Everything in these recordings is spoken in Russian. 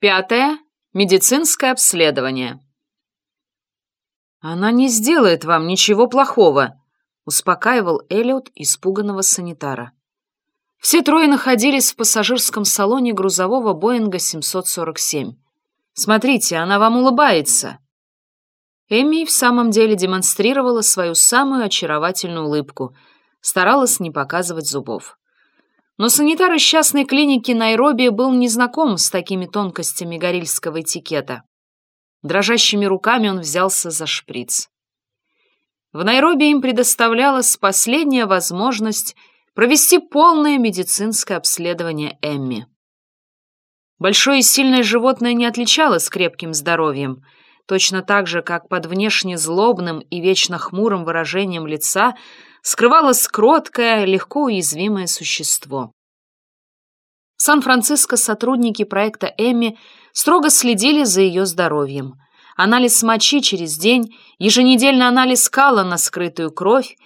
Пятое. Медицинское обследование. «Она не сделает вам ничего плохого», — успокаивал Эллиот испуганного санитара. Все трое находились в пассажирском салоне грузового Боинга 747. «Смотрите, она вам улыбается». Эми в самом деле демонстрировала свою самую очаровательную улыбку, старалась не показывать зубов. Но санитар из частной клиники Найроби был не знаком с такими тонкостями горильского этикета. Дрожащими руками он взялся за шприц. В Найроби им предоставлялась последняя возможность провести полное медицинское обследование Эмми. Большое и сильное животное не отличалось крепким здоровьем, точно так же, как под внешне злобным и вечно хмурым выражением лица скрывалось кроткое, легко уязвимое существо. В Сан-Франциско сотрудники проекта «Эмми» строго следили за ее здоровьем. Анализ мочи через день, еженедельный анализ кала на скрытую кровь,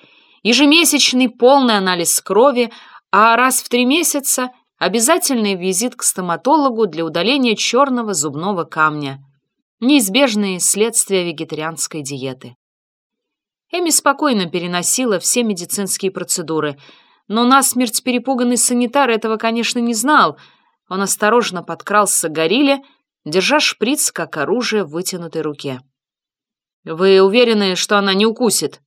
ежемесячный полный анализ крови, а раз в три месяца обязательный визит к стоматологу для удаления черного зубного камня. Неизбежные следствия вегетарианской диеты. Эми спокойно переносила все медицинские процедуры, но насмерть перепуганный санитар этого, конечно, не знал. Он осторожно подкрался к горилле, держа шприц как оружие в вытянутой руке. «Вы уверены, что она не укусит?»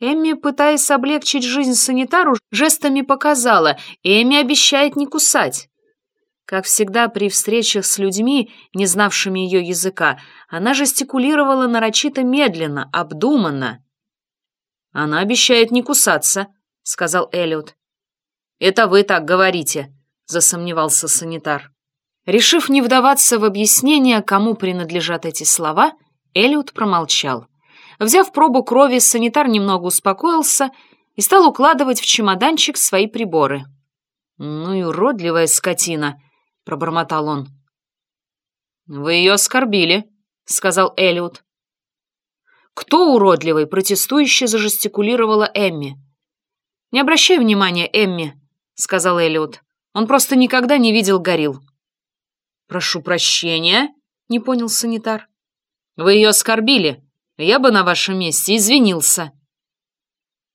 Эмми, пытаясь облегчить жизнь санитару, жестами показала, Эмми обещает не кусать. Как всегда при встречах с людьми, не знавшими ее языка, она жестикулировала нарочито медленно, обдуманно. «Она обещает не кусаться», — сказал Эллиот. «Это вы так говорите», — засомневался санитар. Решив не вдаваться в объяснение, кому принадлежат эти слова, Эллиот промолчал. Взяв пробу крови, санитар немного успокоился и стал укладывать в чемоданчик свои приборы. «Ну и уродливая скотина», — пробормотал он. «Вы ее оскорбили», — сказал Эллиот. «Кто уродливый?» — протестующе зажестикулировала Эмми. «Не обращай внимания, Эмми», — сказал Эллиот. «Он просто никогда не видел горилл». «Прошу прощения», — не понял санитар. «Вы ее оскорбили. Я бы на вашем месте извинился».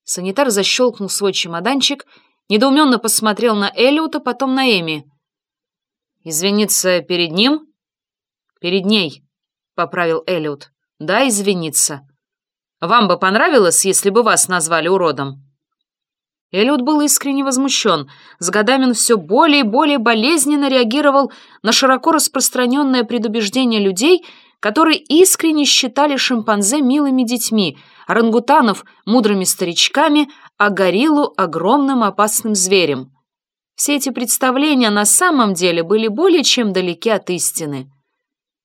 Санитар защелкнул свой чемоданчик, недоуменно посмотрел на Эллиота, потом на Эми. «Извиниться перед ним?» «Перед ней», — поправил Эллиот. «Да, извиниться. Вам бы понравилось, если бы вас назвали уродом?» Эллиот был искренне возмущен. С годами он все более и более болезненно реагировал на широко распространенное предубеждение людей, которые искренне считали шимпанзе милыми детьми, орангутанов — мудрыми старичками, а гориллу — огромным опасным зверем. Все эти представления на самом деле были более чем далеки от истины.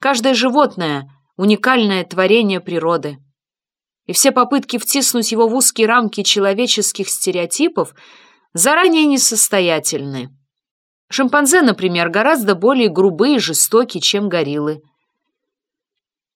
Каждое животное — уникальное творение природы и все попытки втиснуть его в узкие рамки человеческих стереотипов заранее несостоятельны. Шимпанзе, например, гораздо более грубые и жестокие, чем гориллы.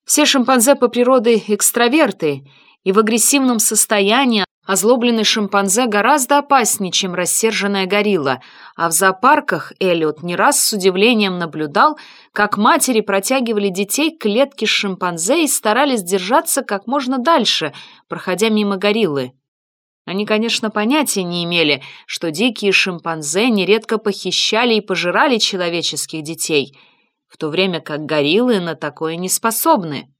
Все шимпанзе по природе экстраверты, и в агрессивном состоянии Озлобленный шимпанзе гораздо опаснее, чем рассерженная горилла, а в зоопарках Эллиот не раз с удивлением наблюдал, как матери протягивали детей к клетке с шимпанзе и старались держаться как можно дальше, проходя мимо гориллы. Они, конечно, понятия не имели, что дикие шимпанзе нередко похищали и пожирали человеческих детей, в то время как гориллы на такое не способны.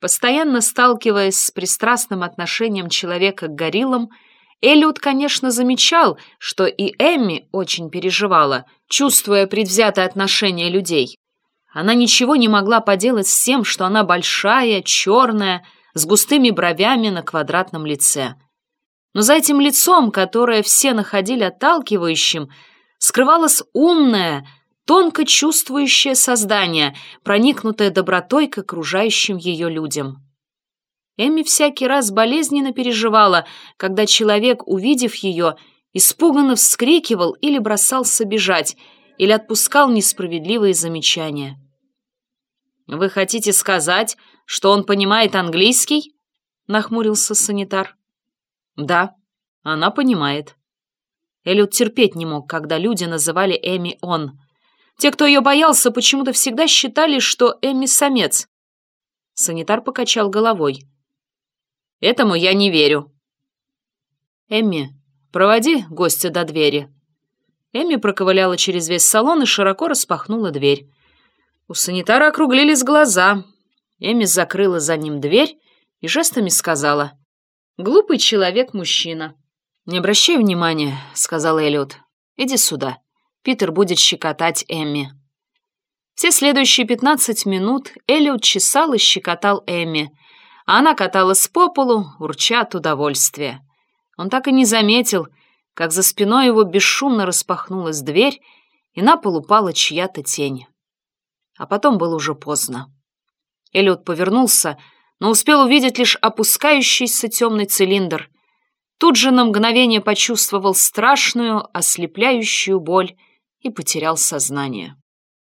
Постоянно сталкиваясь с пристрастным отношением человека к гориллам, Эллиот, конечно, замечал, что и Эмми очень переживала, чувствуя предвзятое отношение людей. Она ничего не могла поделать с тем, что она большая, черная, с густыми бровями на квадратном лице. Но за этим лицом, которое все находили отталкивающим, скрывалась умная, тонко чувствующее создание, проникнутое добротой к окружающим ее людям. Эми всякий раз болезненно переживала, когда человек, увидев ее, испуганно вскрикивал или бросался бежать, или отпускал несправедливые замечания. «Вы хотите сказать, что он понимает английский?» — нахмурился санитар. «Да, она понимает». Эллиот терпеть не мог, когда люди называли Эми «он», Те, кто ее боялся, почему-то всегда считали, что Эмми самец. Санитар покачал головой. Этому я не верю. Эмми, проводи гостя до двери. Эмми проковыляла через весь салон и широко распахнула дверь. У санитара округлились глаза. Эмми закрыла за ним дверь и жестами сказала. «Глупый человек-мужчина». «Не обращай внимания», — сказал Эллиот. «Иди сюда. Питер будет щекотать Эмми». Все следующие пятнадцать минут Эллиот чесал и щекотал Эмми, а она каталась по полу, урча от удовольствия. Он так и не заметил, как за спиной его бесшумно распахнулась дверь, и на пол упала чья-то тень. А потом было уже поздно. Эллиот повернулся, но успел увидеть лишь опускающийся темный цилиндр. Тут же на мгновение почувствовал страшную, ослепляющую боль и потерял сознание.